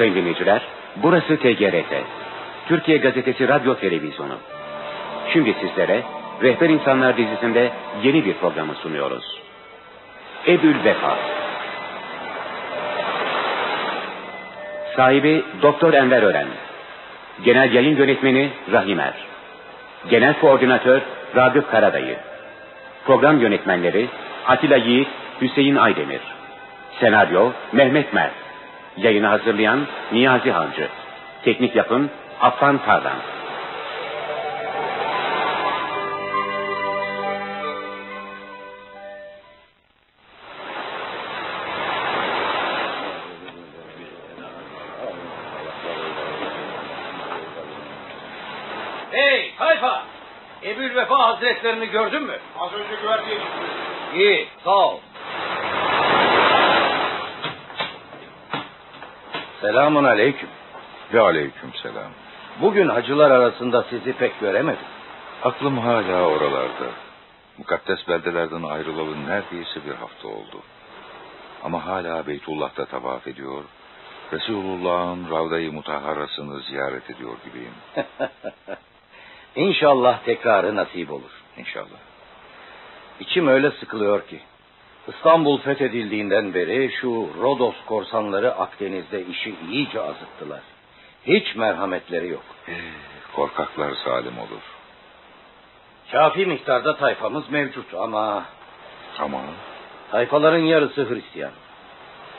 sayın dinleyiciler. Burası TGRT. Türkiye Gazetesi Radyo Televizyonu. Şimdi sizlere Rehber İnsanlar dizisinde yeni bir programı sunuyoruz. Ebül Vefa. Sahibi Doktor Enver Ören. Genel yayın yönetmeni Rahim Er. Genel koordinatör Ragıp Karadayı. Program yönetmenleri Atilla Yiğit, Hüseyin Aydemir. Senaryo Mehmet Mert. Yayını hazırlayan Niyazi Hancı. Teknik yapım Affan Tarlan. Hey tayfa! Ebül Vefa Hazretlerini gördün mü? Az önce güverteye çıktı. İyi sağ ol. Selamun aleyküm. Ve aleyküm selam. Bugün hacılar arasında sizi pek göremedim. Aklım hala oralarda. Mukaddes beldelerden ayrılalı neredeyse bir hafta oldu. Ama hala Beytullah'ta tavaf ediyor, Resulullah'ın Ravda-i Mutahharasını ziyaret ediyor gibiyim. İnşallah tekrarı nasip olur. İnşallah. İçim öyle sıkılıyor ki. İstanbul fethedildiğinden beri şu Rodos korsanları Akdeniz'de işi iyice azıttılar. Hiç merhametleri yok. Eh, Korkaklar salim olur. Kafi miktarda tayfamız mevcut ama Ama tayfaların yarısı Hristiyan.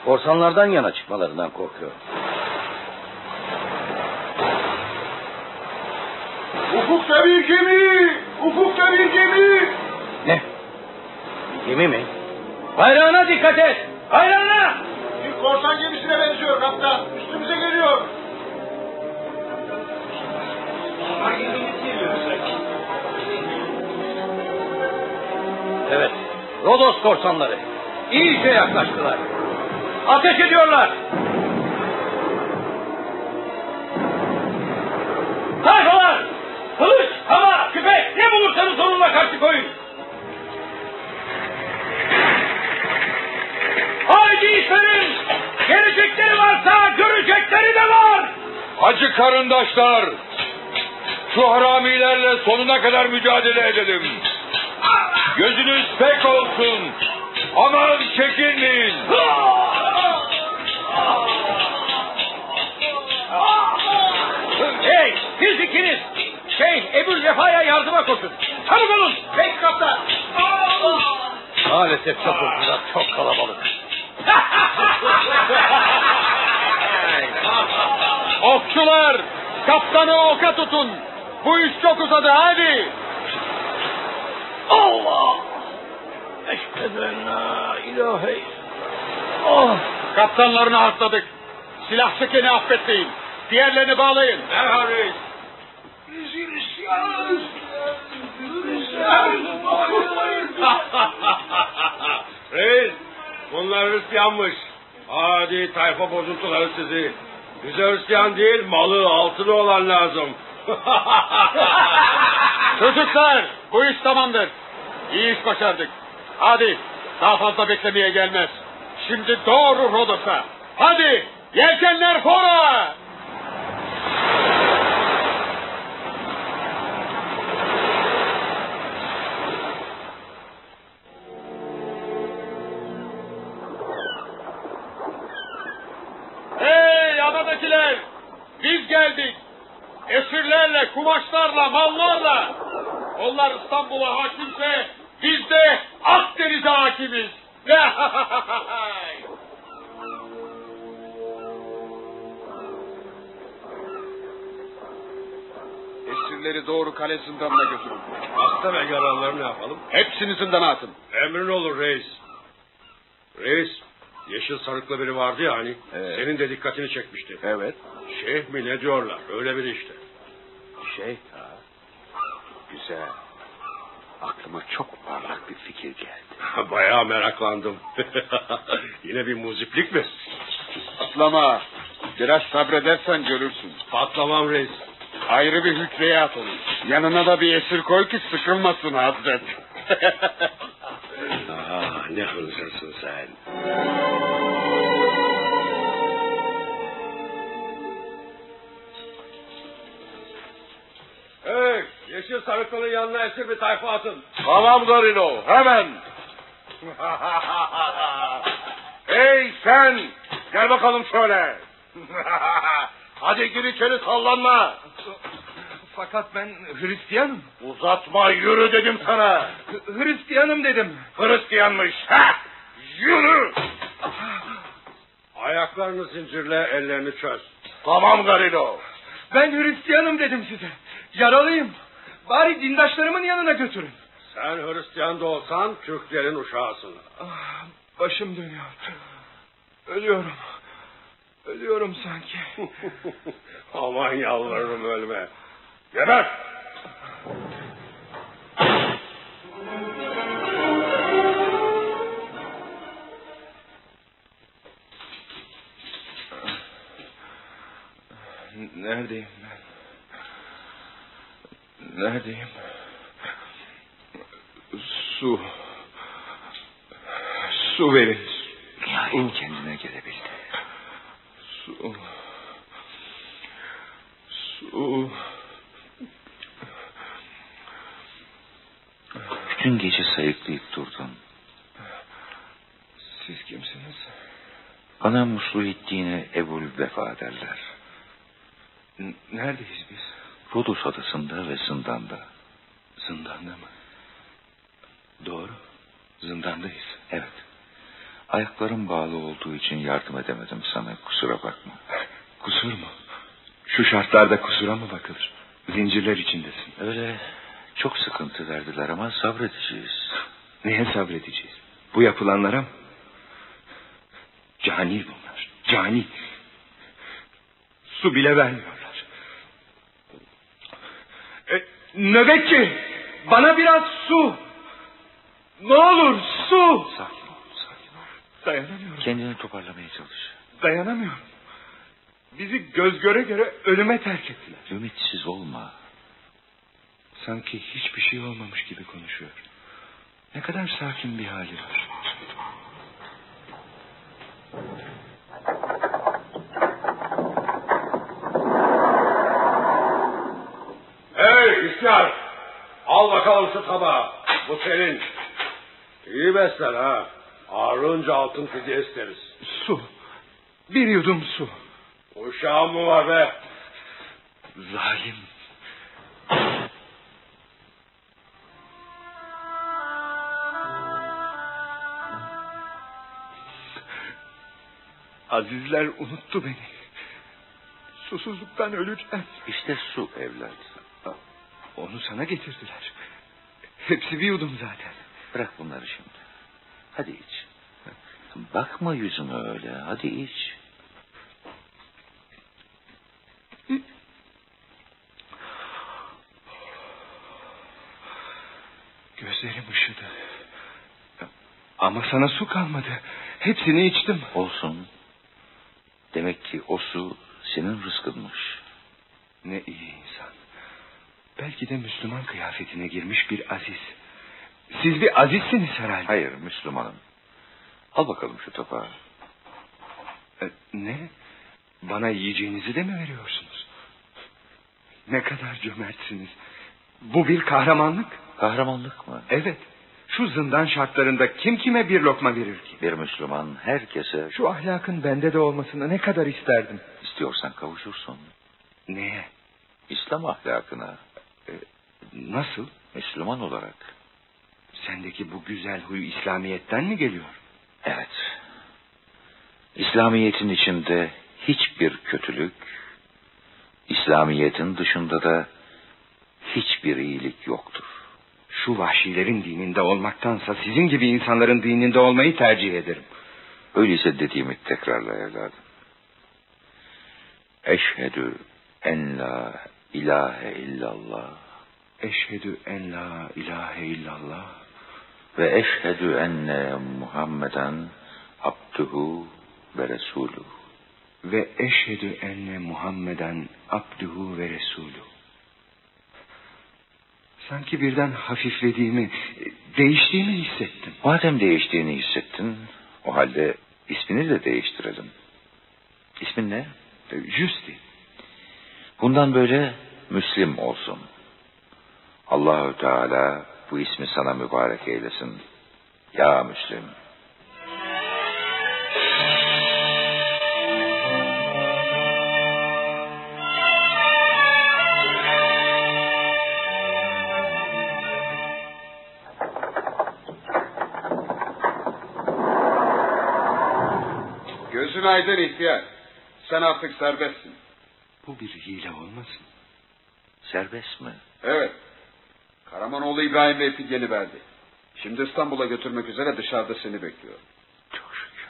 Korsanlardan yana çıkmalarından korkuyorum. Ufukta bir gemi! Ufukta bir gemi! Ne? Gemi mi? Bayrağına dikkat et! Bayrağına! Bir korsan gemisine benziyor kaptan. Üstümüze geliyor. Evet. Rodos korsanları. İyice yaklaştılar. Ateş ediyorlar. Tayfalar! Kılıç, hava, küpek ne bulursanız onunla karşı koyun. Haydi işlerin! Gelecekleri varsa görecekleri de var. Acı karındaşlar! Şu haramilerle sonuna kadar mücadele edelim. Gözünüz pek olsun. Aman çekinmeyin. Hey siz ikiniz şey Ebul Vefa'ya yardıma koşun. Çabuk olun. Peki kaptan. Maalesef çapulcular çok kalabalık. Okçular! Kaptanı oka tutun. Bu iş çok uzadı hadi. Allah! Eşhedü en la ilahe Oh! Kaptanlarını atladık. Silah çekeni affetmeyin. Diğerlerini bağlayın. Merhaba reis. Biz Hristiyanız. Hristiyanız. Reis, bunlar Hristiyanmış. Hadi tayfa bozuntuları sizi. Bize Hristiyan değil, malı, altını olan lazım. Çocuklar bu iş tamamdır. İyi iş başardık. Hadi daha fazla beklemeye gelmez. Şimdi doğru Rodos'a. Hadi yelkenler fora. İstanbul'a hakimse biz de Akdeniz'e hakimiz. Esirleri doğru kale zindanına götürün. Hasta ve yaralıları ne yapalım? Hepsini zindana atın. Emrin olur reis. Reis, yeşil sarıklı biri vardı ya hani. Evet. Senin de dikkatini çekmişti. Evet. Şeyh mi ne diyorlar? Öyle biri işte. Şey ha. Güzel. Aklıma çok parlak bir fikir geldi. Bayağı meraklandım. Yine bir muziplik mi? Atlama. Biraz sabredersen görürsün. Patlamam reis. Ayrı bir hücreye at onu. Yanına da bir esir koy ki sıkılmasın Hazret. Aa, ne hınzırsın sen. şu sarıklının yanına esir bir tayfa atın. Tamam Garino hemen. Hey sen gel bakalım şöyle. Hadi gir içeri sallanma. Fakat ben Hristiyanım. Uzatma yürü dedim sana. H- Hristiyanım dedim. Hristiyanmış. Ha? Yürü. Ayaklarını zincirle ellerini çöz. Tamam Garino. Ben Hristiyanım dedim size. Yaralıyım. Bari dindaşlarımın yanına götürün. Sen Hristiyan da olsan Türklerin uşağısın. Ah, başım dönüyor. Ölüyorum. Ölüyorum sanki. Aman yalvarırım ölme. Geber. Neredeyim ben? Neredeyim? Su. Su verin. Nihayet kendine gelebildi. Su. Su. Bütün gece sayıklayıp durdun. Siz kimsiniz? Bana Musluhiddin'e Ebul Vefa derler. N- Neredeyiz biz? Rodos adasında ve zindanda. Zindanda mı? Doğru. Zindandayız. Evet. Ayaklarım bağlı olduğu için yardım edemedim sana kusura bakma. Kusur mu? Şu şartlarda kusura mı bakılır? Zincirler içindesin. Öyle çok sıkıntı verdiler ama sabredeceğiz. Neye sabredeceğiz? Bu yapılanlara mı? Cani bunlar. Cani. Su bile vermiyorlar. E, nöbetçi! Bana biraz su! Ne olur su! Sakin ol, sakin ol. Dayanamıyorum. Kendini toparlamaya çalış. Dayanamıyorum. Bizi göz göre göre ölüme terk ettiler. Ümitsiz olma. Sanki hiçbir şey olmamış gibi konuşuyor. Ne kadar sakin bir hali var. Hey ihtiyar. Al bakalım şu tabağı. Bu senin. İyi beslen ha. Ağrınca altın fidye isteriz. Su. Bir yudum su. Uşağın mı var be? Zalim. Azizler unuttu beni. Susuzluktan öleceğim. İşte su evlat. Onu sana getirdiler. Hepsi bir yudum zaten. Bırak bunları şimdi. Hadi iç. Bakma yüzüme öyle. Hadi iç. Gözlerim ışıdı. Ama sana su kalmadı. Hepsini içtim. Olsun. Demek ki o su senin rızkınmış. Ne iyi insan. Belki de Müslüman kıyafetine girmiş bir aziz. Siz bir azizsiniz herhalde. Hayır Müslümanım. Al bakalım şu tabağı. E, Ne? Bana yiyeceğinizi de mi veriyorsunuz? Ne kadar cömertsiniz. Bu bir kahramanlık. Kahramanlık mı? Evet. Şu zindan şartlarında kim kime bir lokma verir ki? Bir Müslüman herkese Şu ahlakın bende de olmasını ne kadar isterdim. istiyorsan kavuşursun. Neye? İslam ahlakına Nasıl? Müslüman olarak. Sendeki bu güzel huy İslamiyet'ten mi geliyor? Evet. İslamiyet'in içinde hiçbir kötülük, İslamiyet'in dışında da hiçbir iyilik yoktur. Şu vahşilerin dininde olmaktansa sizin gibi insanların dininde olmayı tercih ederim. Öyleyse dediğimi tekrarla evladım. Eşhedü en la ilahe illallah Eşhedü en la ilahe illallah ve eşhedü enne Muhammeden abduhu ve resuluhu. ve eşhedü enne Muhammeden abduhu ve resulü. Sanki birden hafiflediğimi, değiştiğimi hissettim. Madem değiştiğini hissettin, o halde ismini de değiştirelim. İsmin ne? Justi. Bundan böyle Müslim olsun. Allahü Teala bu ismi sana mübarek eylesin. Ya Müslim. Gözün aydın ihtiyar. Sen artık serbestsin. Bu bir hile olmasın? Serbest mi? Evet. Karamanoğlu İbrahim Bey fidyeni verdi. Şimdi İstanbul'a götürmek üzere dışarıda seni bekliyor. Çok şükür.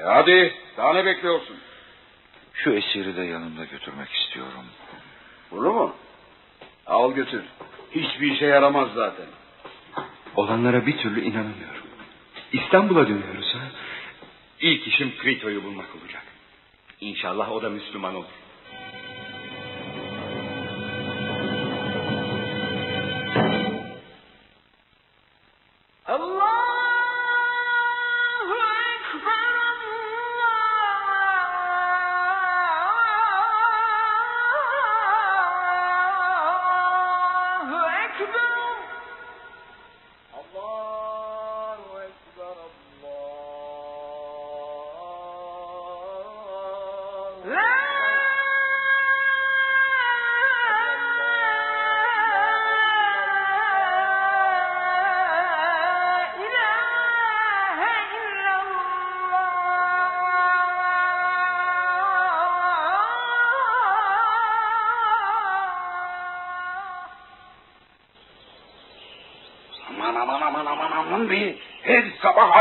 E hadi daha ne bekliyorsun? Şu esiri de yanımda götürmek istiyorum. Bunu mu? Al götür. Hiçbir işe yaramaz zaten. Olanlara bir türlü inanamıyorum. İstanbul'a dönüyoruz ha. İlk işim Krito'yu bulmak olacak. İnşallah o da Müslüman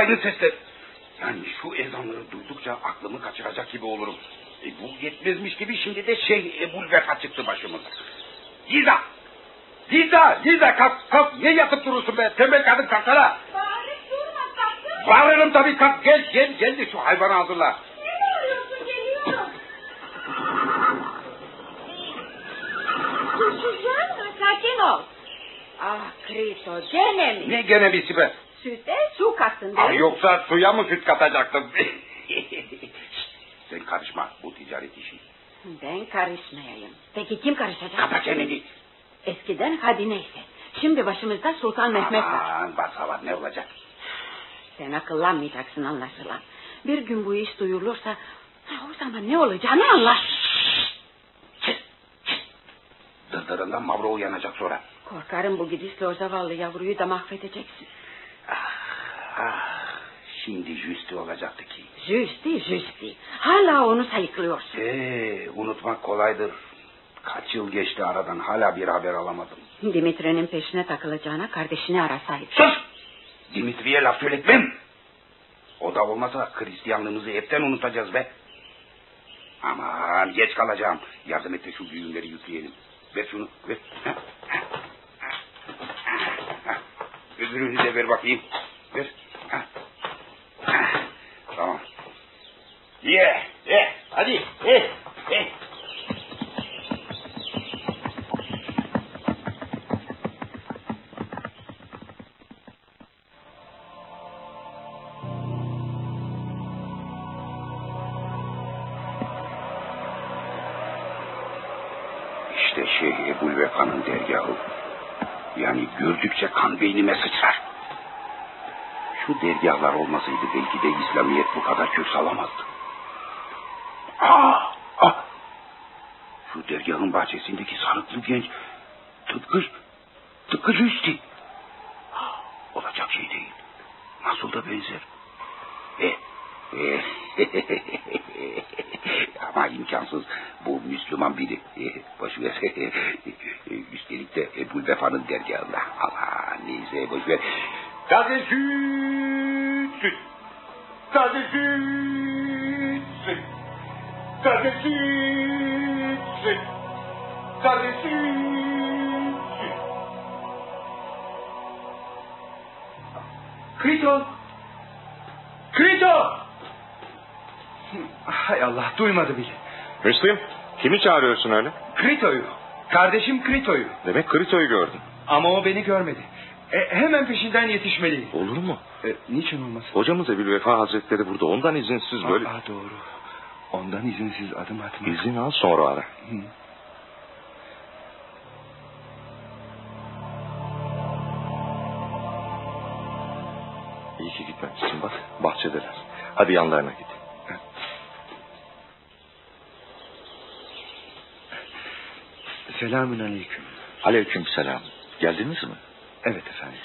aynı sesler. Yani şu ezanları duydukça aklımı kaçıracak gibi olurum. E bu yetmezmiş gibi şimdi de şey Ebul Vefa çıktı başımıza. Liza! Liza! Liza kalk kalk. Niye yatıp durursun be? Tembel kadın kalksana. Bağırıp durma sakın. Bağırırım tabii kalk. Gel gel gel de şu hayvanı hazırla. Ne bağırıyorsun geliyorum. Düşeceksin mi? Sakin ol. Ah Krito gene mi? Ne gene bir be? Ah, değil mi? yoksa suya mı süt katacaktım? Sen karışma bu ticaret işi. Ben karışmayayım. Peki kim karışacak? Kapa çeneni. Eskiden hadi neyse. Şimdi başımızda Sultan Mehmet var. Aman varsa var ne olacak? Sen akıllanmayacaksın anlaşılan. Bir gün bu iş duyulursa ha, o zaman ne olacağını anlar. Dırdırından Mavro uyanacak sonra. Korkarım bu gidişle o zavallı yavruyu da mahvedeceksin. Ah, şimdi Jüstü olacaktı ki. Jüsti jüsti. Hala onu sayıklıyorsun. Ee, unutmak kolaydır. Kaç yıl geçti aradan hala bir haber alamadım. Dimitri'nin peşine takılacağına kardeşini arasaydın. Sus! Dimitri'ye laf söyletmem. O da olmasa Hristiyanlığımızı hepten unutacağız be. Aman geç kalacağım. Yardım et de şu düğünleri yükleyelim. Ver şunu ver. Öbürünü de ver bakayım. Ver. Ha, ha. Tamam. Ye, ye. Hadi, ye, ye. İşte Şeyh Ebul Vefa'nın dergahı. Yani gördükçe kan beynime sıçrar. Şu dergahlar olmasaydı belki de İslamiyet bu kadar kök salamazdı. Aa, aa. Şu dergahın bahçesindeki sarıklı genç tıpkı, tıpkı Rüsti. Aa, Olacak şey değil. Nasıl da benzer. E, e, Ama imkansız. Bu Müslüman biri. E, boş ver. Üstelik de Ebu Vefa'nın dergahında. Allah neyse boş ver. Taze süt. Taze süt. Taze süt, süt. Taze süt, süt. Krito! Krito! Hay Allah duymadı bile. Müslim, kimi çağırıyorsun öyle? Krito'yu. Kardeşim Krito'yu. Demek Krito'yu gördün. Ama o beni görmedi. E, hemen peşinden yetişmeliyim. Olur mu? E, niçin olmasın? Hocamız Ebil Vefa Hazretleri burada. Ondan izinsiz böyle... Aa, doğru. Ondan izinsiz adım atma. İzin al sonra ara. Hı. İyi ki gitmemişsin bak bahçedeler. Hadi yanlarına git. Selamün aleyküm. Aleyküm selam. Geldiniz mi? Evet efendim.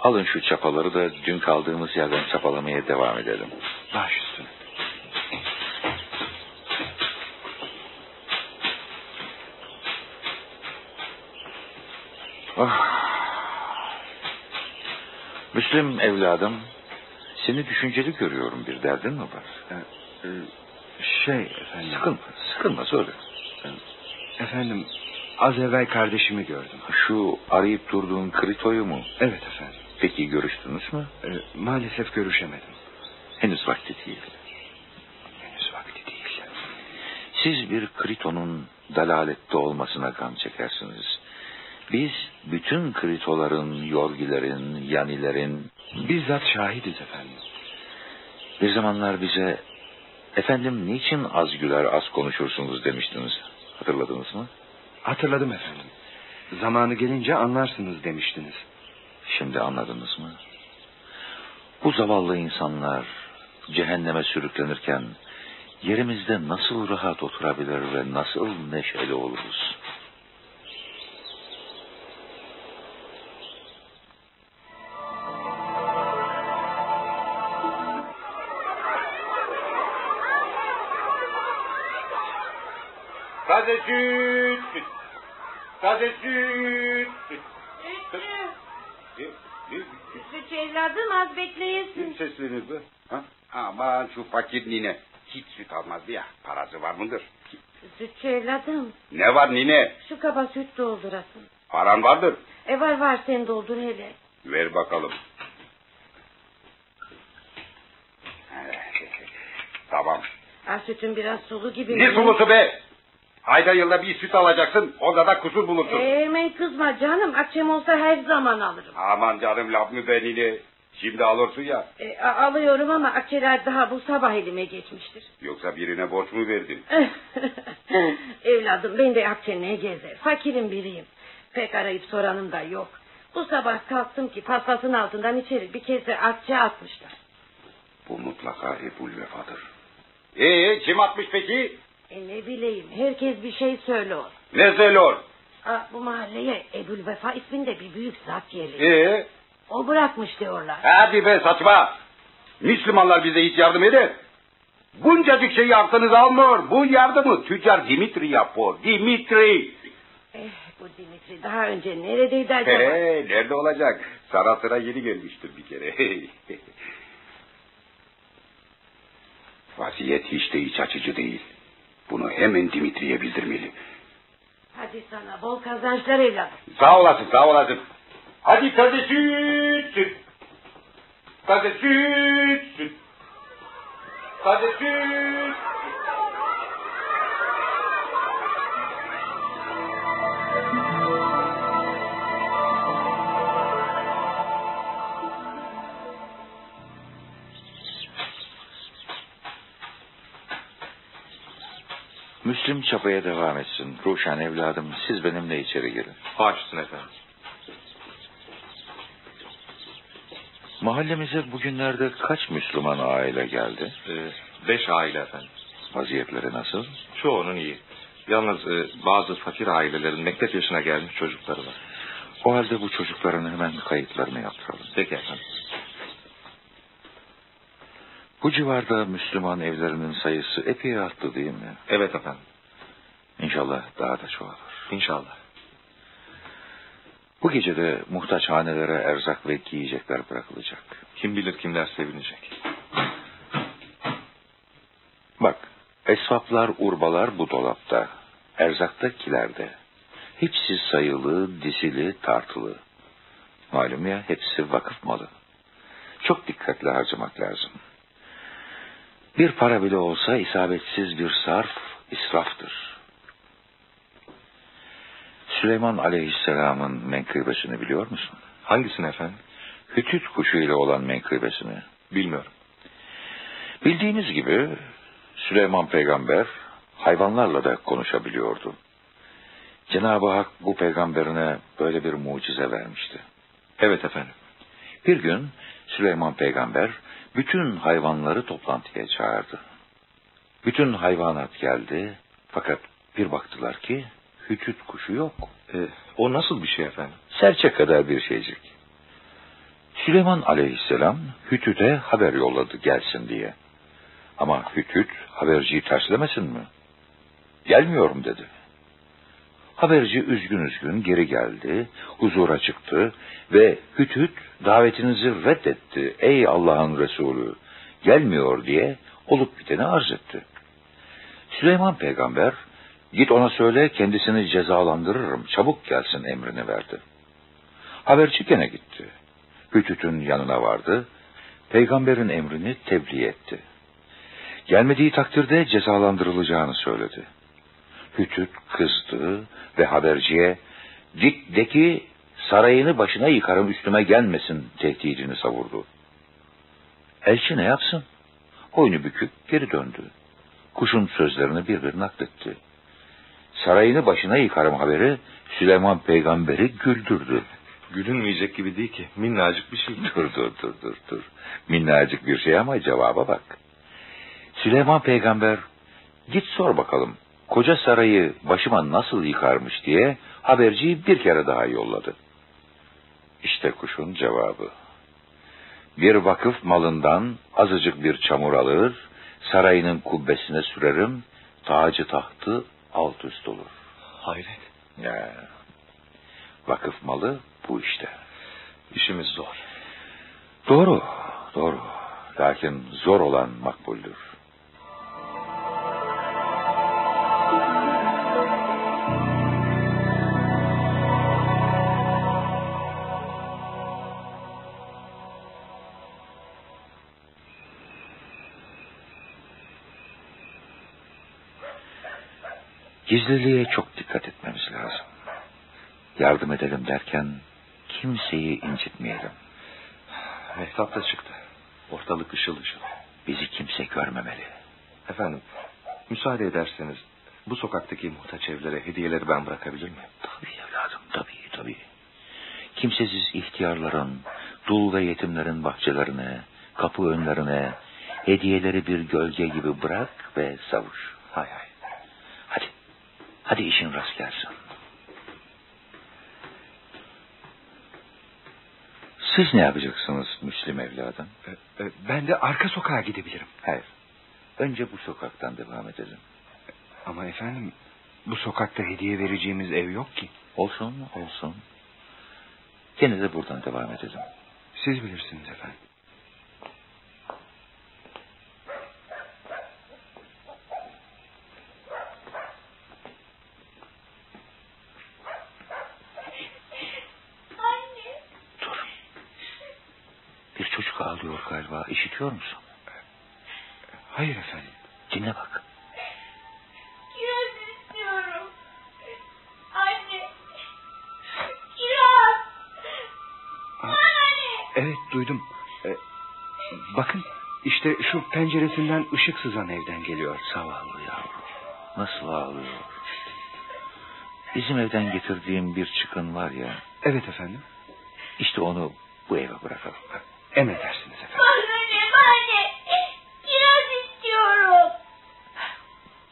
Alın şu çapaları da dün kaldığımız yerden çapalamaya devam edelim. Baş üstüne. Ah. Müslüm evladım, seni düşünceli görüyorum. Bir derdin mi var? Ee, e, şey efendim. Sıkılma, sıkılma söyle. Efendim az evvel kardeşimi gördüm. Şu arayıp durduğun Krito'yu mu? Evet efendim. Peki görüştünüz mü? Ee, maalesef görüşemedim. Henüz vakti değil. Henüz vakti değil. Siz bir Krito'nun dalalette olmasına gam çekersiniz. Biz bütün Kritoların, Yorgilerin, Yanilerin... Bizzat şahidiz efendim. Bir zamanlar bize... Efendim niçin az güler az konuşursunuz demiştiniz. Hatırladınız mı? Hatırladım efendim. Zamanı gelince anlarsınız demiştiniz. Şimdi anladınız mı? Bu zavallı insanlar cehenneme sürüklenirken yerimizde nasıl rahat oturabilir ve nasıl neşeli oluruz? Süt. Süt evladım az bekleyesin. Kim seslenir bu? Ha? Aman şu fakir nine. Hiç süt almazdı ya. Parası var mıdır? Sütçü evladım. Ne var nine? Şu kaba süt doldurasın. Paran vardır. E var var sen doldur hele. Ver bakalım. tamam. Ha sütün biraz sulu gibi. Ne sulusu be? Ayda yılda bir süt alacaksın. Onda da kusur bulursun. Ee, hemen kızma canım. Akşam olsa her zaman alırım. Aman canım laf mı be nine? Şimdi alırsın ya. E, alıyorum ama akçeler daha bu sabah elime geçmiştir. Yoksa birine borç mu verdin? Evladım ben de akçe ne gezer. Fakirim biriyim. Pek arayıp soranım da yok. Bu sabah kalktım ki paspasın altından içeri bir kese akçe atmışlar. Bu mutlaka Ebul Vefa'dır. Ee kim atmış peki? E ne bileyim herkes bir şey söylüyor. Ne zelor? Aa, bu mahalleye Ebul Vefa isminde bir büyük zat geliyor. Ee? O bırakmış diyorlar. Hadi be saçma. Müslümanlar bize hiç yardım eder. Buncacık şeyi aklınıza almıyor. Bu yardımı tüccar Dimitri yapıyor. Dimitri. Eh, bu Dimitri daha önce neredeydi acaba? He, nerede olacak? Sana sıra yeni gelmiştir bir kere. Vaziyet hiç de iç açıcı değil. Bunu hemen Dimitri'ye bildirmeli. Hadi sana bol kazançlar evladım. Sağ olasın, sağ olasın. Hadi taze süt, süt. Taze süt, süt. Taze süt. Müslüm çapaya devam etsin. Ruşen evladım siz benimle içeri gelin. Baş üstüne efendim. Mahallemize bugünlerde kaç Müslüman aile geldi? Ee, beş aile efendim. Vaziyetleri nasıl? Çoğunun iyi. Yalnız e, bazı fakir ailelerin mektep yaşına gelmiş çocukları var. O halde bu çocukların hemen kayıtlarını yaptıralım. Peki efendim. Bu civarda Müslüman evlerinin sayısı epey arttı değil mi? Evet efendim. İnşallah daha da çoğalır. İnşallah. Bu gece de muhtaç hanelere erzak ve giyecekler bırakılacak. Kim bilir kimler sevinecek. Bak, esvaplar, urbalar bu dolapta. Erzakta kilerde. Hepsi sayılı, dizili, tartılı. Malum ya hepsi vakıf malı. Çok dikkatli harcamak lazım. Bir para bile olsa isabetsiz bir sarf, israftır. Süleyman Aleyhisselam'ın menkıbesini biliyor musun? Hangisini efendim? Hütüt kuşu ile olan menkıbesini. Bilmiyorum. Bildiğiniz gibi Süleyman peygamber hayvanlarla da konuşabiliyordu. Cenab-ı Hak bu peygamberine böyle bir mucize vermişti. Evet efendim. Bir gün Süleyman peygamber bütün hayvanları toplantıya çağırdı. Bütün hayvanat geldi fakat bir baktılar ki hütüt kuşu yok. E, o nasıl bir şey efendim? Serçe kadar bir şeycik. Süleyman aleyhisselam Hütüt'e haber yolladı gelsin diye. Ama Hütüt haberciyi terslemesin mi? Gelmiyorum dedi. Haberci üzgün üzgün geri geldi, huzura çıktı ve Hütüt davetinizi reddetti ey Allah'ın Resulü, gelmiyor diye olup biteni arz etti. Süleyman peygamber, git ona söyle kendisini cezalandırırım, çabuk gelsin emrini verdi. Haberci gene gitti. Hütüt'ün yanına vardı, peygamberin emrini tebliğ etti. Gelmediği takdirde cezalandırılacağını söyledi. Hütüt kızdı ve haberciye git de ki sarayını başına yıkarım üstüme gelmesin tehdidini savurdu. Elçi ne yapsın? Oyunu büküp geri döndü. Kuşun sözlerini bir bir nakletti. Sarayını başına yıkarım haberi Süleyman peygamberi güldürdü. Gülünmeyecek gibi değil ki. Minnacık bir şey. Dur dur dur dur dur. Minnacık bir şey ama cevaba bak. Süleyman peygamber git sor bakalım koca sarayı başıma nasıl yıkarmış diye haberciyi bir kere daha yolladı. İşte kuşun cevabı. Bir vakıf malından azıcık bir çamur alır, sarayının kubbesine sürerim, tacı tahtı alt üst olur. Hayret. Ya, vakıf malı bu işte. İşimiz zor. Doğru, doğru. Lakin zor olan makbuldür. Gizliliğe çok dikkat etmemiz lazım. Yardım edelim derken kimseyi incitmeyelim. Mehtap da çıktı. Ortalık ışıl ışıl. Bizi kimse görmemeli. Efendim, müsaade ederseniz bu sokaktaki muhtaç evlere hediyeleri ben bırakabilir miyim? Tabii evladım, tabii, tabii. Kimsesiz ihtiyarların, dul ve yetimlerin bahçelerine, kapı önlerine, hediyeleri bir gölge gibi bırak ve savuş. Hay hay. Hadi, işin rast gelsin. Siz ne yapacaksınız Müslim evladım? E, e, ben de arka sokağa gidebilirim. Hayır. Önce bu sokaktan devam edelim. Ama efendim bu sokakta hediye vereceğimiz ev yok ki. Olsun, olsun. Gene de buradan devam edelim. Siz bilirsiniz efendim. Anne. Dur. Bir çocuk ağlıyor İşitiyor musun? Hayır efendim. Dinle bak. Kiraz istiyorum. Anne. Kiraz. Anne. Evet duydum. E, bakın işte şu penceresinden ışık sızan evden geliyor. Zavallı yavrum. Nasıl ağlıyor. Bizim evden getirdiğim bir çıkın var ya. Evet efendim. İşte onu bu eve bırakalım. Emredersiniz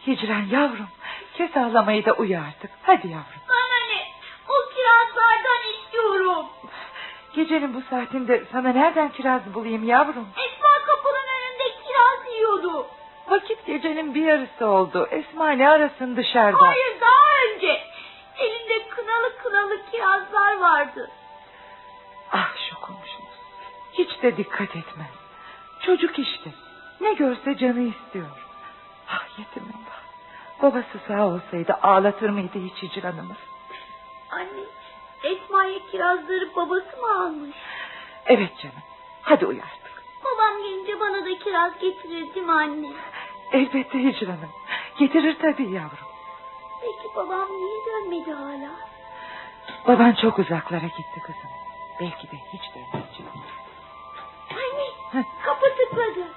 Hicran yavrum. Kes ağlamayı da uyu artık. Hadi yavrum. Bana ne? O kirazlardan istiyorum. Gecenin bu saatinde sana nereden kiraz bulayım yavrum? Esma kapının önünde kiraz yiyordu. Vakit gecenin bir yarısı oldu. Esma ne arasın dışarıda? Hayır daha önce. Elinde kınalı kınalı kirazlar vardı. Ah şu komşumuz. Hiç de dikkat etmez. Çocuk işte. Ne görse canı istiyor. Ah yetimin var. Babası sağ olsaydı ağlatır mıydı hiç hicranımız? Anne Esma'ya kirazları babası mı almış? Evet canım. Hadi uyu artık. Babam gelince bana da kiraz getirir değil mi anne? Elbette hicranım. Getirir tabii yavrum. Peki babam niye dönmedi hala? Baban çok uzaklara gitti kızım. Belki de hiç dönmeyecek. Anne kapı tıkladı.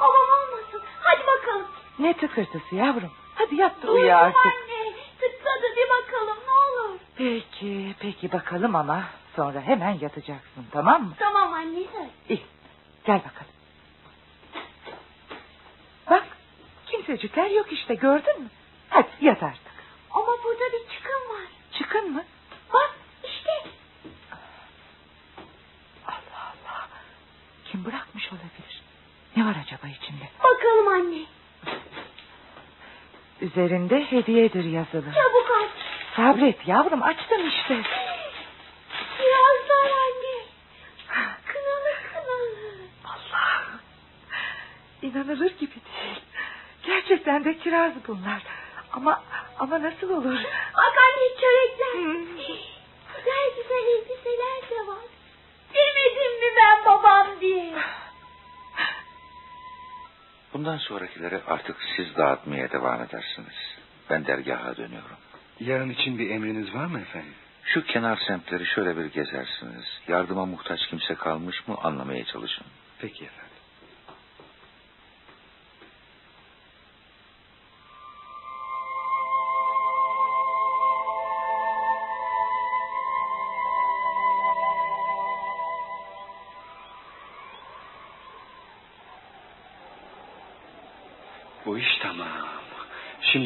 Babam olmasın. Hadi bakalım. Ne tıkırtısı yavrum. Hadi yat da uyu artık. anne. Tıkladı bir bakalım ne olur. Peki, peki bakalım ama sonra hemen yatacaksın tamam mı? Tamam anne söz. İyi, Gel bakalım. Bak kimsecikler yok işte gördün mü? Hadi yat artık. Ama burada bir çıkın var. Çıkın mı? Bak işte. Allah Allah. Kim bırakmış olabilir? Ne var acaba içinde? Bakalım anne. Üzerinde hediyedir yazılı. Çabuk aç. Sabret yavrum açtım işte. Kirazlar anne. Kınalı kınalı. Allah. İnanılır gibi değil. Gerçekten de kiraz bunlar. Ama ama nasıl olur? Bak anne çörekler. Güzel güzel elbiseler de var. Demedim mi ben babam diye. Bundan sonrakileri artık siz dağıtmaya devam edersiniz. Ben dergaha dönüyorum. Yarın için bir emriniz var mı efendim? Şu kenar semtleri şöyle bir gezersiniz. Yardıma muhtaç kimse kalmış mı anlamaya çalışın. Peki efendim.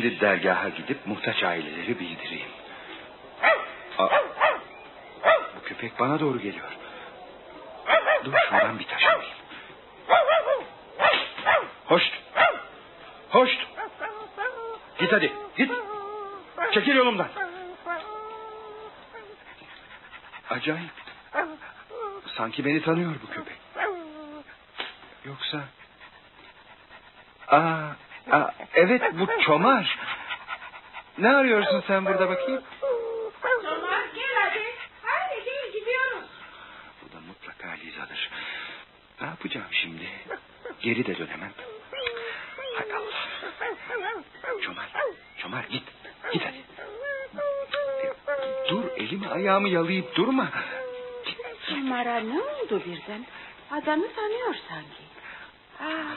Şimdi dergaha gidip muhtaç aileleri bildireyim. Aa, bu köpek bana doğru geliyor. Dur şuradan bir taş alayım. Hoşt. Hoşt. Git hadi git. Çekil yolumdan. Acayip. Sanki beni tanıyor bu köpek. Yoksa... Aa, evet bu çomar. Ne arıyorsun sen burada bakayım? Çomar gel hadi. Hadi gel gidiyoruz. Bu da mutlaka Liza'dır. Ne yapacağım şimdi? Geri de dönemem. Hay Allah. Çomar, Çomar git. Git hadi. Dur elimi ayağımı yalayıp durma. Çomar'a ne oldu birden? Adamı tanıyor sanki. Aa,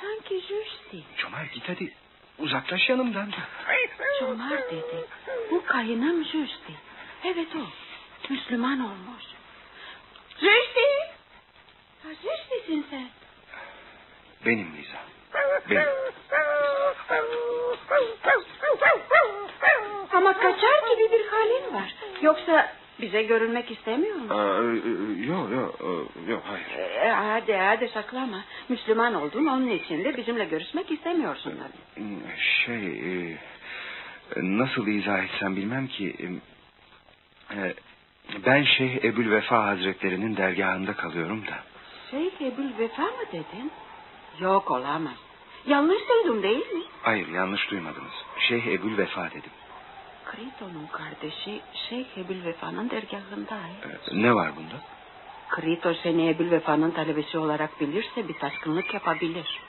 sanki Justi. Çomar git hadi. Uzaklaş yanımdan. Çomar dedi. Bu kayınım Justi. Evet o. Müslüman olmuş. Justi! Ha, Justi'sin sen. Benim Liza. Benim. Ama kaçar gibi bir halin var. Yoksa bize görünmek istemiyor musun? Yok yok yok hayır. Ee, hadi hadi saklama. Müslüman oldun onun için de bizimle görüşmek istemiyorsun tabii. Şey e, nasıl izah etsem bilmem ki. E, ben Şeyh Ebul Vefa Hazretlerinin dergahında kalıyorum da. Şeyh Ebul Vefa mı dedin? Yok olamaz. Yanlış duydum değil mi? Hayır yanlış duymadınız. Şeyh Ebul Vefa dedim. Krito'nun kardeşi Şeyh Ebul Vefa'nın dergahında. E, ne var bunda? Krito seni Ebul Vefa'nın talebesi olarak bilirse bir taşkınlık yapabilir.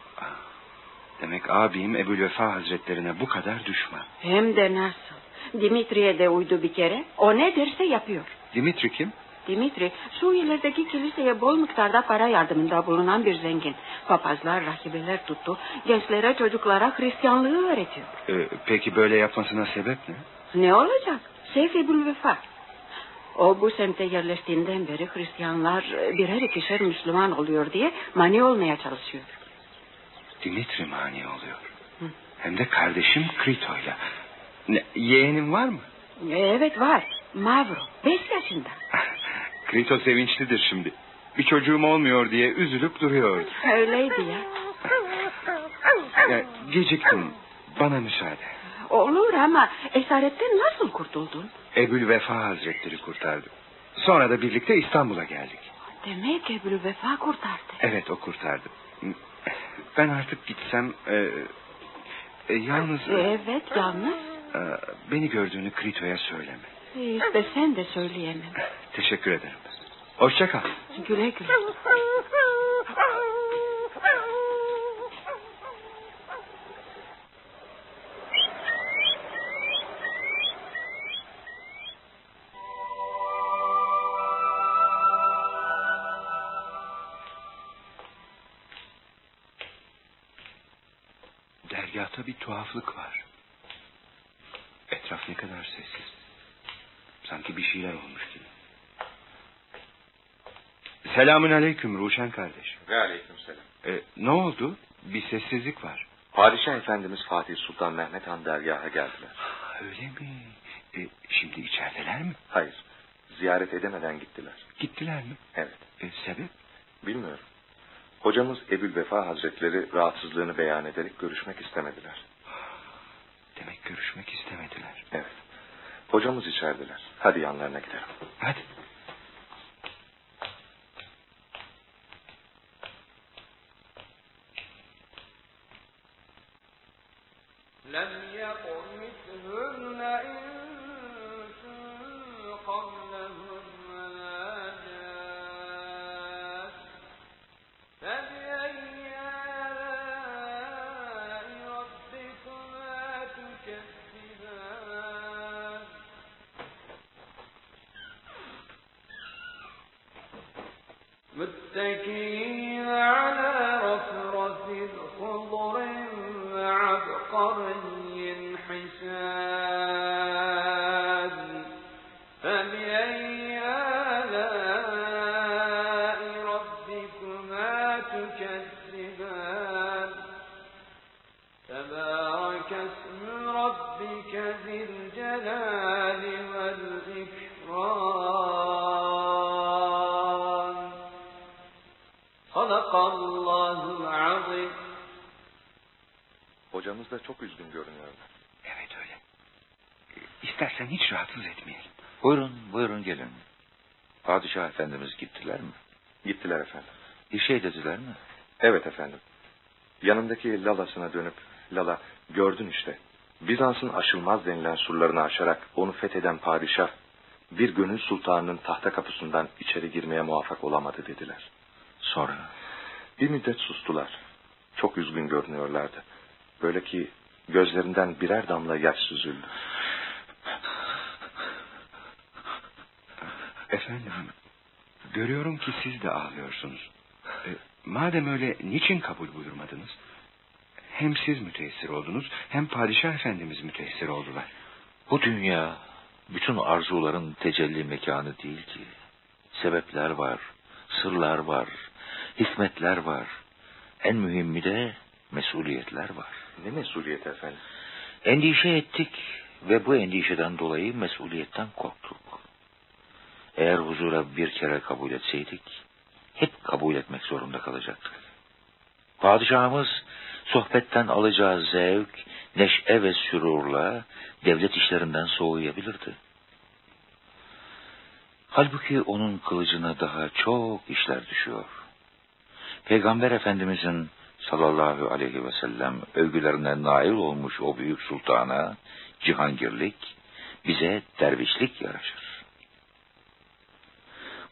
Demek abim Ebul Vefa Hazretlerine bu kadar düşman. Hem de nasıl? Dimitri'ye de uydu bir kere. O ne derse yapıyor. Dimitri kim? Dimitri, şu ilerideki kiliseye bol miktarda para yardımında bulunan bir zengin. Papazlar, rahibeler tuttu. Gençlere, çocuklara Hristiyanlığı öğretiyor. E, peki böyle yapmasına sebep ne? Ne olacak? Şeyh Ebul Vefa. O bu semte yerleştiğinden beri Hristiyanlar birer ikişer Müslüman oluyor diye mani olmaya çalışıyor. Dimitri mani oluyor. Hı. Hem de kardeşim Krito'yla. Ne, yeğenin var mı? Evet var. Mavro. Beş yaşında. Krito sevinçlidir şimdi. Bir çocuğum olmuyor diye üzülüp duruyordu. Öyleydi ya. ya geciktim. Bana müsaade. Olur ama esaretten nasıl kurtuldun? Ebul Vefa Hazretleri kurtardı. Sonra da birlikte İstanbul'a geldik. Demek Ebul Vefa kurtardı. Evet o kurtardı. Ben artık gitsem... E, e, yalnız... Evet yalnız. E, beni gördüğünü Krito'ya söyleme. İşte sen de söyleyemem. Teşekkür ederim. Hoşça kal. Güle güle. Selamün aleyküm Ruşen kardeş. Ve aleyküm selam. E, ne oldu? Bir sessizlik var. Padişah Efendimiz Fatih Sultan Mehmet Han dergaha geldiler. Öyle mi? E, şimdi içerideler mi? Hayır. Ziyaret edemeden gittiler. Gittiler mi? Evet. E, sebep? Bilmiyorum. Hocamız Ebül Vefa Hazretleri rahatsızlığını beyan ederek görüşmek istemediler. Demek görüşmek istemediler. Evet. Hocamız içerideler. Hadi yanlarına gidelim. Hadi. Bizans'ın aşılmaz denilen surlarını aşarak onu fetheden padişah, bir gönül sultanının tahta kapısından içeri girmeye muvaffak olamadı dediler. Sonra? Bir müddet sustular. Çok üzgün görünüyorlardı. Böyle ki gözlerinden birer damla yaş süzüldü. Efendim, görüyorum ki siz de ağlıyorsunuz. E, madem öyle niçin kabul buyurmadınız? Hem siz müteessir oldunuz hem padişah efendimiz müteessir oldular. Bu dünya bütün arzuların tecelli mekanı değil ki. Sebepler var, sırlar var, hikmetler var. En mühimi de mesuliyetler var. Ne mesuliyet efendim? Endişe ettik ve bu endişeden dolayı mesuliyetten korktuk. Eğer huzura bir kere kabul etseydik, hep kabul etmek zorunda kalacaktık. Padişahımız sohbetten alacağı zevk, neşe ve sürurla devlet işlerinden soğuyabilirdi. Halbuki onun kılıcına daha çok işler düşüyor. Peygamber Efendimizin sallallahu aleyhi ve sellem övgülerine nail olmuş o büyük sultana cihangirlik, bize dervişlik yaraşır.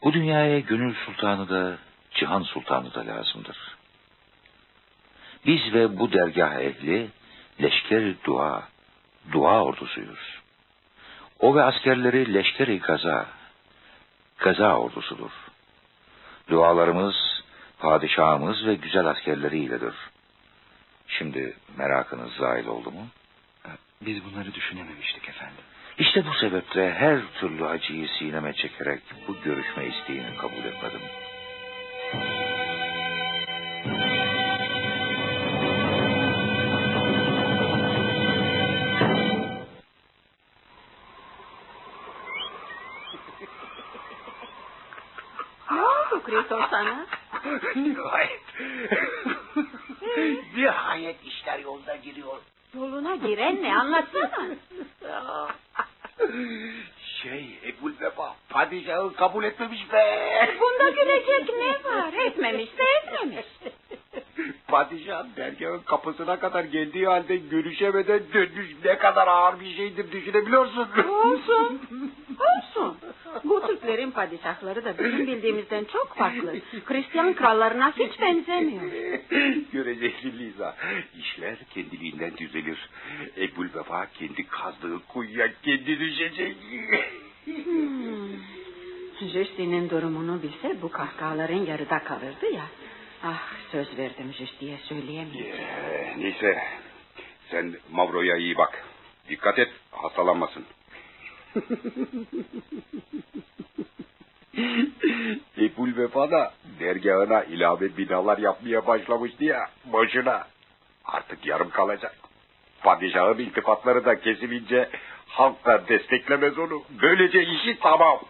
Bu dünyaya gönül sultanı da cihan sultanı da lazımdır. Biz ve bu dergah ehli leşker dua, dua ordusuyuz. O ve askerleri leşkeri gaza, gaza ordusudur. Dualarımız, padişahımız ve güzel askerleriyledir. Şimdi merakınız zahil oldu mu? Biz bunları düşünememiştik efendim. İşte bu sebeple her türlü acıyı sineme çekerek bu görüşme isteğini kabul etmedim. Kabul etmemiş be. Bunda gülecek ne var? Etmemişse etmemiş. Padişah dergahın kapısına kadar geldiği halde görüşemeden dönmüş ne kadar ağır bir şeydir düşünebiliyorsun. Olsun. Olsun. Bu Türklerin padişahları da bizim bildiğimizden çok farklı. Hristiyan krallarına hiç benzemiyor. Göreceksin Liza. İşler kendiliğinden düzelir. Ebul Vefa kendi kazdığı kuyuya kendi düşecek. Hmm. Justy'nin durumunu bilse bu kahkahaların yarıda kalırdı ya. Ah söz verdim Justy'ye söyleyemeyeceğim. Ee, neyse sen Mavro'ya iyi bak. Dikkat et hastalanmasın. Ebul Vefa da dergahına ilave binalar yapmaya başlamıştı ya boşuna. Artık yarım kalacak. Padişahın iltifatları da kesilince halk da desteklemez onu. Böylece işi tamam.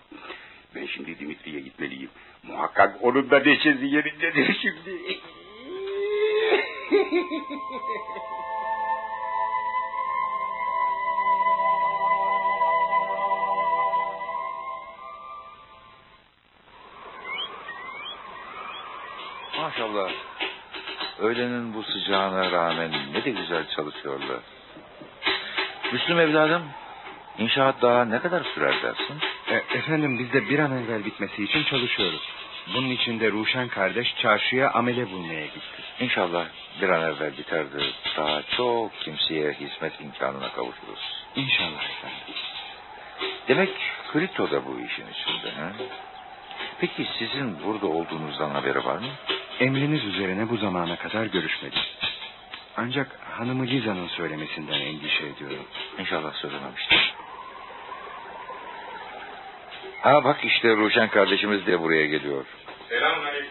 Ben şimdi Dimitri'ye gitmeliyim. Muhakkak onun da neşesi yerindedir şimdi. Maşallah. Öğlenin bu sıcağına rağmen ne de güzel çalışıyorlar. Müslüm evladım, inşaat daha ne kadar sürer dersin? Efendim biz de bir an evvel bitmesi için çalışıyoruz. Bunun için de Ruşen kardeş çarşıya amele bulmaya gitti. İnşallah bir an evvel biter de daha çok kimseye hizmet imkanına kavuşuruz. İnşallah efendim. Demek Krito da bu işin içinde. ha? Peki sizin burada olduğunuzdan haberi var mı? Emriniz üzerine bu zamana kadar görüşmedik. Ancak hanımı Liza'nın söylemesinden endişe ediyorum. İnşallah söylememiştir. Ha bak işte Ruşen kardeşimiz de buraya geliyor. Selamünaleyküm.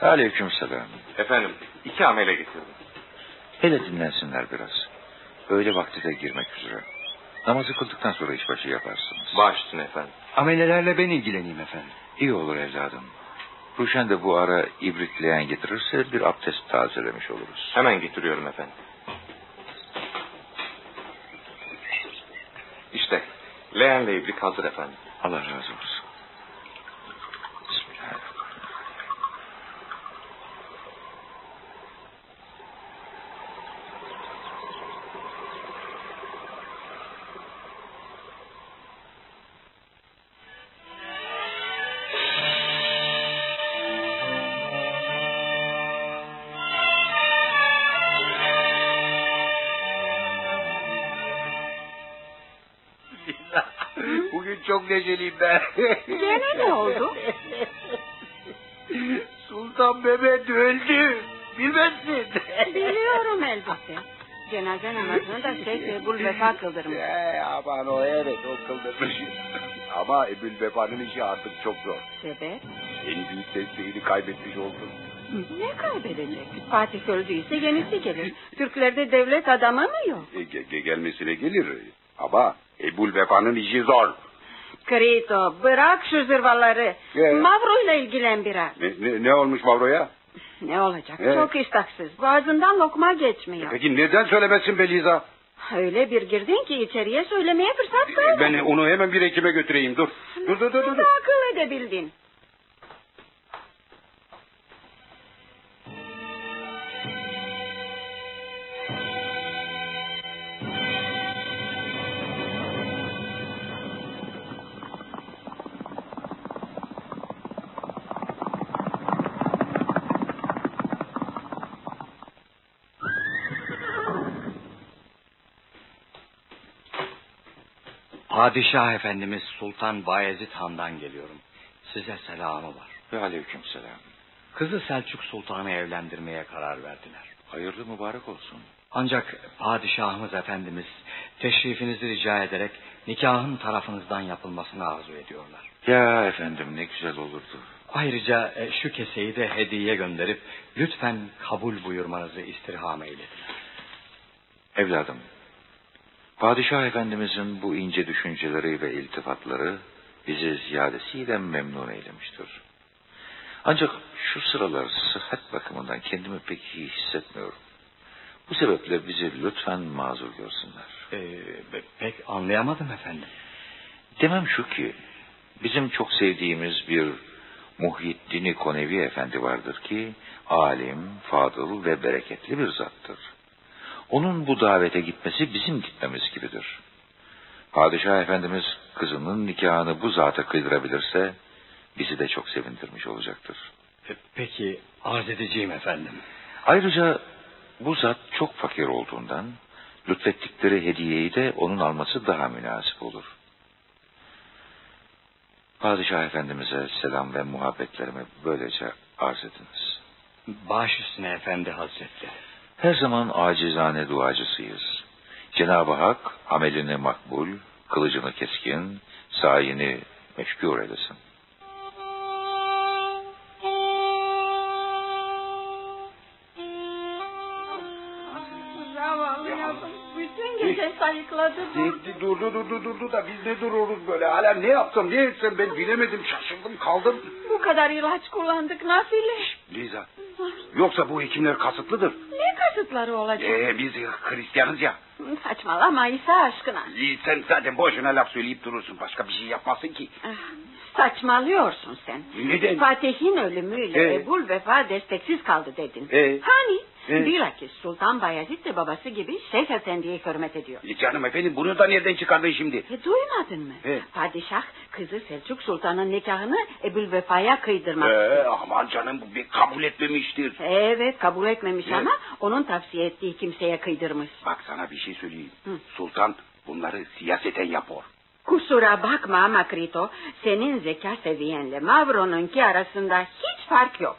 Aleyküm selam. Efendim iki amele getirdim. Hele dinlensinler biraz. Öğle vakti de girmek üzere. Namazı kıldıktan sonra işbaşı yaparsınız. Üstüne efendim. Amelelerle ben ilgileneyim efendim. İyi olur evladım. Ruşen de bu ara ibrik leğen getirirse bir abdest tazelemiş oluruz. Hemen getiriyorum efendim. İşte leğenle ibrik hazır efendim. Allah razı olsun. Çok neşeliyim ben. Gene ne oldu? Sultan Mehmet öldü. Bilmezsin. Biliyorum elbette. Cenaze namazını da Seyf Ebul Vefa kıldırmış. Ee, aman o evet o kıldırmış. Ama Ebul Vefa'nın işi artık çok zor. Sebep? En büyük desteğini kaybetmiş oldun. Ne kaybedecek? Fatih öldüyse yenisi gelir. Türklerde devlet adamı mı yok? E, ge- gelmesine gelir. Ama Ebul Vefa'nın işi zor. Krito bırak şu zırvaları. Ee? Mavro ile ilgilen biraz. Ne, ne, ne olmuş Mavro'ya? Ne olacak? Ee? Çok iştahsız. Boğazından lokma geçmiyor. Peki neden söylemezsin Beliza? Öyle bir girdin ki içeriye söylemeye fırsat kalmadı. Ben onu hemen bir hekime götüreyim. Dur. Dur dur dur. dur. Nasıl akıl edebildin? Padişah Efendimiz Sultan Bayezid Han'dan geliyorum. Size selamı var. Ve aleyküm selam. Kızı Selçuk Sultan'ı evlendirmeye karar verdiler. Hayırlı mübarek olsun. Ancak padişahımız efendimiz teşrifinizi rica ederek nikahın tarafınızdan yapılmasını arzu ediyorlar. Ya efendim ne güzel olurdu. Ayrıca e, şu keseyi de hediye gönderip lütfen kabul buyurmanızı istirham eylediler. Evladım, Padişah Efendimizin bu ince düşünceleri ve iltifatları bizi ziyadesiyle memnun eylemiştir. Ancak şu sıralar sıhhat bakımından kendimi pek iyi hissetmiyorum. Bu sebeple bizi lütfen mazur görsünler. Ee, pek anlayamadım efendim. Demem şu ki, bizim çok sevdiğimiz bir Muhyiddin Konevi Efendi vardır ki, alim, fadıl ve bereketli bir zattır. Onun bu davete gitmesi bizim gitmemiz gibidir. Padişah Efendimiz kızının nikahını bu zata kıydırabilirse, bizi de çok sevindirmiş olacaktır. E, Peki arz edeceğim efendim. Ayrıca bu zat çok fakir olduğundan, lütfettikleri hediyeyi de onun alması daha münasip olur. Padişah Efendimiz'e selam ve muhabbetlerimi böylece arz ediniz. Baş üstüne efendi hazretleri her zaman acizane duacısıyız. Cenab-ı Hak amelini makbul, kılıcını keskin, sayini meşgul eylesin. sayıkladı durdu. Durdu durdu durdu da biz ne dururuz böyle hala ne yaptım ne etsem ben bilemedim şaşırdım kaldım. Bu kadar ilaç kullandık nafile. Liza yoksa bu hekimler kasıtlıdır. Ne kasıtları olacak? Ee, biz Hristiyanız ya. Saçmalama İsa aşkına. Sen zaten boşuna laf söyleyip durursun. Başka bir şey yapmazsın ki. Ah, Saçmalıyorsun sen. Neden? Fatih'in ölümüyle Ee? Ebul Vefa desteksiz kaldı dedin. Ee? Hani? Ee? Bilakis Sultan Bayezid de babası gibi Şeyh Efendi'ye hürmet ediyor. E canım efendim bunu da nereden çıkardın şimdi? E, duymadın mı? Ee? Padişah kızı Selçuk Sultan'ın nikahını Ebul Vefa'ya kıydırmak Ee, istiyor. aman canım bu bir kabul etmemiştir. Evet kabul etmemiş Evet. ama onun tavsiye ettiği kimseye kıydırmış. Bak sana bir şey söyleyeyim. Hı. Sultan bunları siyaseten yapıyor. Kusura bakma ama Krito, senin zeka seviyenle Mavro'nunki arasında hiç fark yok.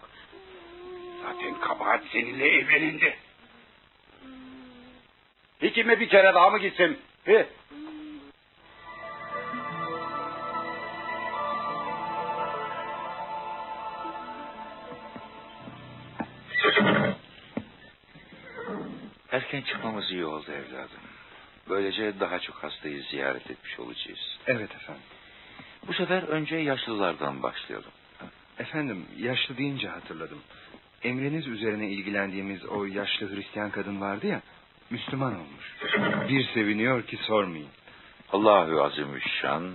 Zaten kabahat seninle evlenindi. Hekime bir kere daha mı gitsem? He? Erken çıkmamız iyi oldu evladım. Böylece daha çok hastayı ziyaret etmiş olacağız. Evet efendim. Bu sefer önce yaşlılardan başlayalım. Efendim yaşlı deyince hatırladım. Emriniz üzerine ilgilendiğimiz o yaşlı Hristiyan kadın vardı ya. Müslüman olmuş. Bir seviniyor ki sormayın. Allahü Azimüşşan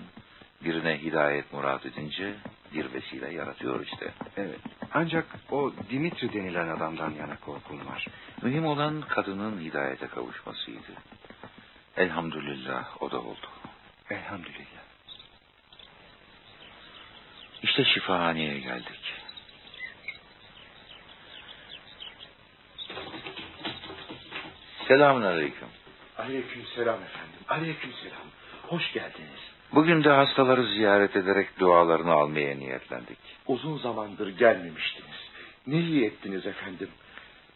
birine hidayet murad edince bir vesile yaratıyor işte. Evet. Ancak o Dimitri denilen adamdan yana korkum var. Mühim olan kadının hidayete kavuşmasıydı. Elhamdülillah o da oldu. Elhamdülillah. İşte şifahaneye geldik. Selamun aleyküm. Aleyküm selam efendim. Aleyküm selam. Hoş geldiniz. Bugün de hastaları ziyaret ederek dualarını almaya niyetlendik. Uzun zamandır gelmemiştiniz. Ne iyi ettiniz efendim.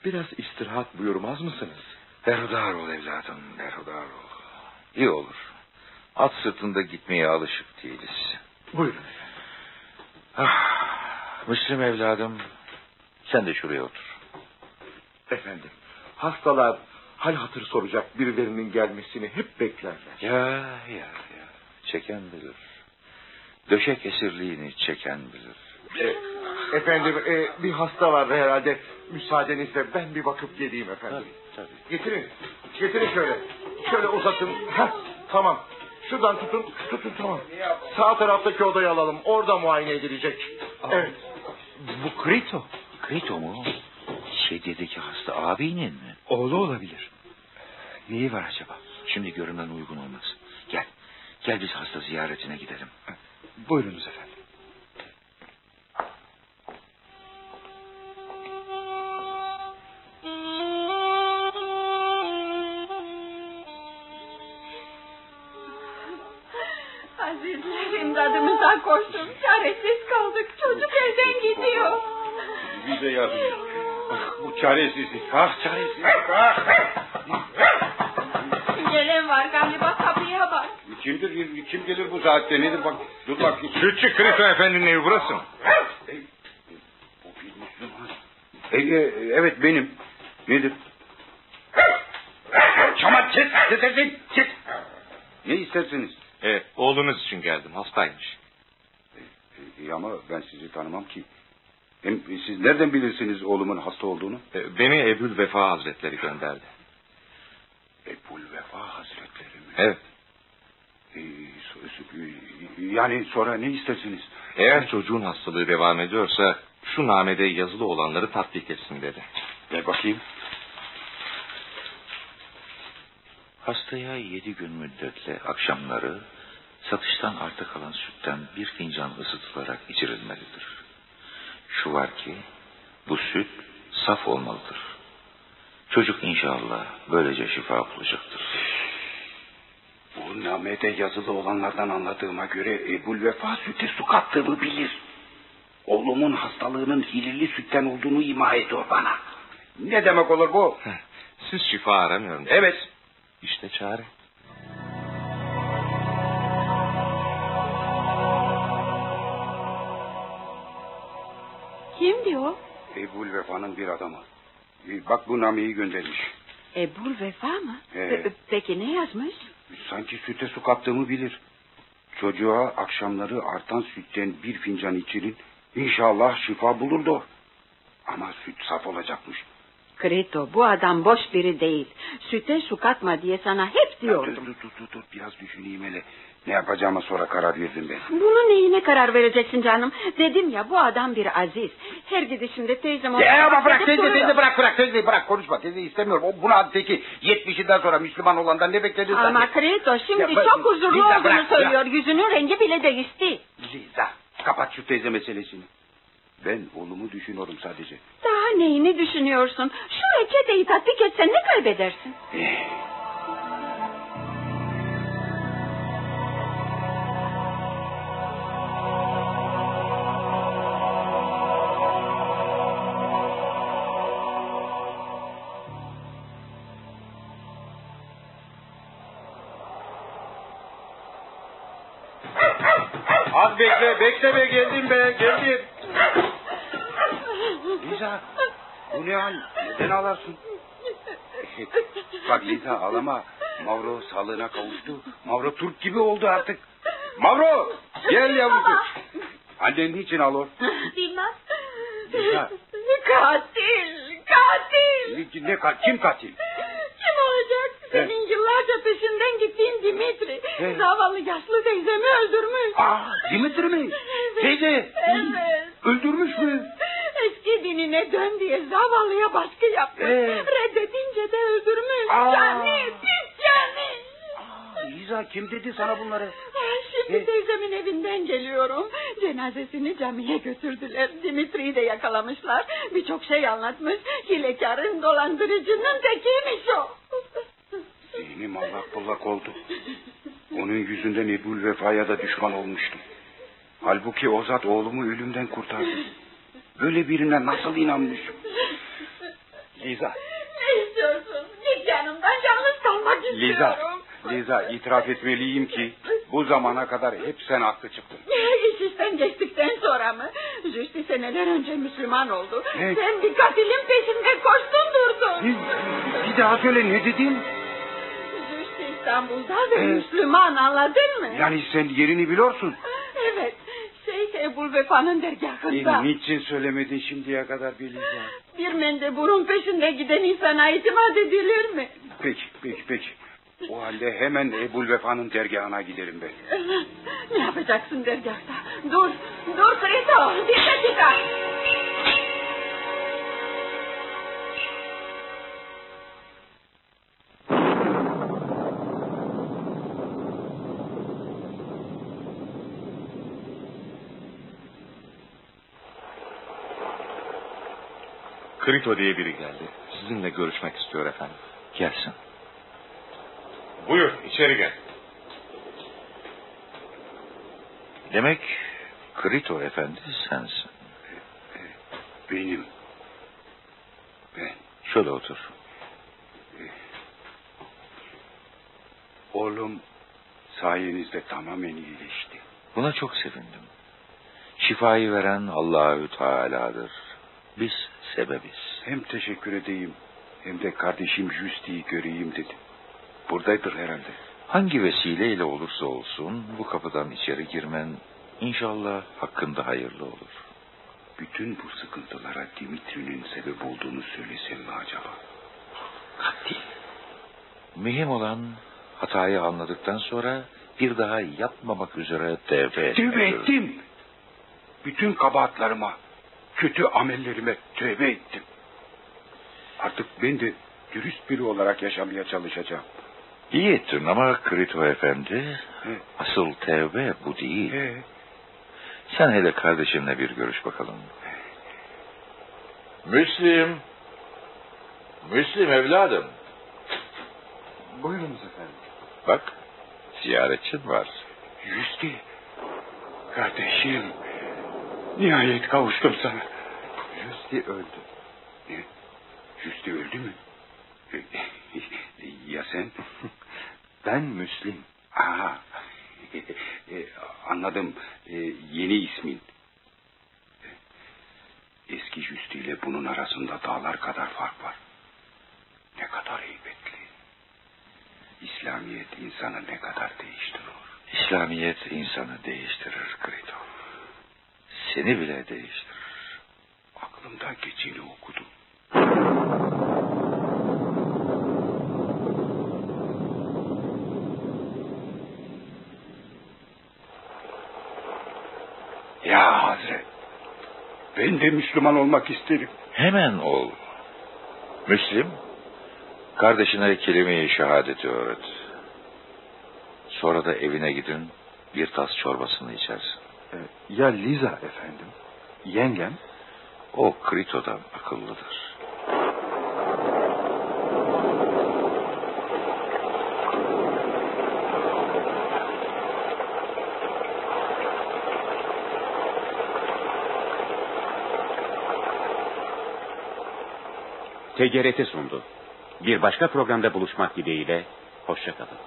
Biraz istirahat buyurmaz mısınız? Berhudar ol evladım, berhudar ol. İyi olur. At sırtında gitmeye alışık değiliz. Buyurun efendim. Ah, Müslüm evladım, sen de şuraya otur. Efendim, hastalar hal hatır soracak birilerinin gelmesini hep beklerler. Ya ya ya, çeken bilir. Döşek esirliğini çeken bilir. E, efendim, e, bir hasta var herhalde. Müsaadenizle ben bir bakıp geleyim efendim. Tabii tabii. Getirin, getirin şöyle. Şöyle uzatın. Heh, tamam. Şuradan tutun, tutun tamam. Sağ taraftaki odayı alalım. Orada muayene edilecek. Evet. Bu Krito. Krito mu? Şeddedeki hasta ağabeyinin mi? Oğlu olabilir. Neyi var acaba? Şimdi görünen uygun olmaz. Gel, gel biz hasta ziyaretine gidelim. Buyurunuz efendim. Azizler imdadımıza koşun. Çaresiz kaldık. Çocuk elden gidiyor. Bize yardım Ah, bu çaresizlik. Ah çaresizlik. Ah. Gelen var galiba kapıya bak. Kimdir? Kim gelir bu saatte? Nedir? Bak dur bak. Sütçü Krito efendinin evi burası mı? Bu bir Müslüman. E, e, evet benim. Nedir? Çamat. Kes kes kes. Ne istersiniz? Evet, oğlunuz için geldim. Hastaymış. E, ama ben sizi tanımam ki. Hem siz nereden bilirsiniz oğlumun hasta olduğunu? E, Beni Ebul Vefa Hazretleri gönderdi. Ebul Vefa Hazretleri mi? Evet. E, so- yani sonra ne istersiniz? Eğer çocuğun hastalığı devam ediyorsa şu namede yazılı olanları tatbik etsin dedi. Ver bakayım. Hastaya yedi gün müddetle akşamları satıştan arta kalan sütten bir fincan ısıtılarak içirilmelidir. Şu var ki bu süt saf olmalıdır. Çocuk inşallah böylece şifa bulacaktır. Bu namede yazılı olanlardan anladığıma göre Ebul Vefa süte su kattığımı bilir. Oğlumun hastalığının hilirli sütten olduğunu ima ediyor bana. Ne demek olur bu? Siz şifa aramıyor musunuz? Evet. İşte çare. Kim diyor? Ebul Vefa'nın bir adamı. E, Bak bu nameyi göndermiş. Ebul Vefa mı? He. Pe- Peki ne yazmış? Sanki süte su kattığımı bilir. Çocuğa akşamları artan sütten bir fincan içirin. İnşallah şifa bulur da. o. Ama süt saf olacakmış. Krito bu adam boş biri değil. Süte su katma diye sana hep diyordum. dur, dur, dur, dur. Biraz düşüneyim hele. Ne yapacağıma sonra karar verdim ben. Bunu neyine karar vereceksin canım? Dedim ya bu adam bir aziz. Her gidişinde teyzem. Ya ama bırak teyze duruyor. teyze bırak bırak teyze bırak konuşma teyze istemiyorum. O buna teki 70'inden sonra Müslüman olandan ne beklediyorsun? Ama Krito şimdi Ya çok huzurlu Liza, olduğunu bırak, söylüyor. Yüzünün rengi bile değişti. Liza kapat şu teyze meselesini. Ben oğlumu düşünüyorum sadece. Daha neyini düşünüyorsun? Şu reçeteyi tatbik etsen ne kaybedersin? Az bekle be geldim be geldim. Liza bu ne hal? Neden ağlarsın? Bak Liza ağlama. Mavro sağlığına kavuştu. Mavro Türk gibi oldu artık. Mavro gel yavrucuğum. Annen niçin ağlıyor? Bilmem. Liza Katil! Katil! ne, ne, kim katil? Kim olacak? Senin yıllarca peşinden gittiğin Dimitri. Evet. Zavallı yaşlı teyzemi öldürmüş. Aa, Dimitri mi? Teyze. Evet. Öldürmüş mü? Eski dinine dön diye zavallıya baskı yapmış. Ee? Reddedince de öldürmüş. Aa. Cani, pis cani. Aa, Liza kim dedi sana bunları? Ah, Şimdi Ee? teyzemin evinden geliyorum. Cenazesini camiye götürdüler. Dimitri'yi de yakalamışlar. Birçok şey anlatmış. Hilekarın dolandırıcının tekiymiş o. Zihnim allak bullak oldu. Onun yüzünden Ebul Vefa'ya da düşman olmuştum. Halbuki o zat oğlumu ölümden kurtardı. Böyle birine nasıl inanmışım? Liza, Ne istiyorsun? Git yanımdan yalnız kalmak istiyorum. Liza, Liza itiraf etmeliyim ki bu zamana kadar hep sen haklı çıktın. İş işten geçtikten sonra mı? Züsti seneler önce Müslüman oldu. Evet. Sen bir katilin peşinde koştun durdun. Bir, bir daha söyle ne dedin? İstanbul'da ve. Müslüman anladın mı? Yani sen yerini biliyorsun. Evet. Şeyh Ebu Vefa'nın dergahında. E, niçin söylemedin şimdiye kadar bir Liza? Bir mendeburun peşinde giden insana itimat edilir mi? Peki, peki, peki. O halde hemen Ebul Vefa'nın dergahına giderim ben. ne yapacaksın dergahta? Dur, dur Krito. Bir dakika. Krito diye biri geldi. Sizinle görüşmek istiyor efendim. Gelsin. Buyur içeri gel. Demek Krito efendi sensin. Benim. Ben. Şöyle otur. Oğlum sayenizde tamamen iyileşti. Buna çok sevindim. Şifayı veren Allahü Teala'dır. Biz sebebiz. Hem teşekkür edeyim hem de kardeşim Justi'yi göreyim dedim. Buradaydır herhalde. Hangi vesileyle olursa olsun bu kapıdan içeri girmen inşallah hakkında hayırlı olur. Bütün bu sıkıntılara Dimitri'nin sebep olduğunu söylesem mi acaba? Haddi. Mühim olan hatayı anladıktan sonra bir daha yapmamak üzere etmektir. Tövbe ettim. Bütün kabahatlarıma, kötü amellerime tövbe ettim. Artık ben de dürüst biri olarak yaşamaya çalışacağım. İyi ettin ama Krito Efendi He. asıl tevbe bu değil. Ee, Sen hele kardeşinle bir görüş bakalım. Müslim. Müslim evladım. buyurunuz efendim. Bak ziyaretçin var. Justi, kardeşim. Nihayet kavuştum sana. Justi öldü. Ne? Justi öldü mü? ya sen? Ben Müslim. Aha. E, anladım. E, yeni ismin. Eski Justi ile bunun arasında dağlar kadar fark var. Ne kadar iyi İslamiyet insanı ne kadar değiştiriyor. İslamiyet insanı değiştirir Krito. Seni bile değiştirir. Aklımdan geçeni okudum. Ya Hazret, ben de Müslüman olmak isterim. Hemen ol. Müslim, kardeşine kelime-i şehadeti öğret. Sonra da evine gidin, bir tas çorbasını içersin. Ee, ya Liza efendim? Yengem? O Krito'dan akıllıdır. TGRT sundu. Bir başka programda buluşmak dileğiyle, hoşçakalın.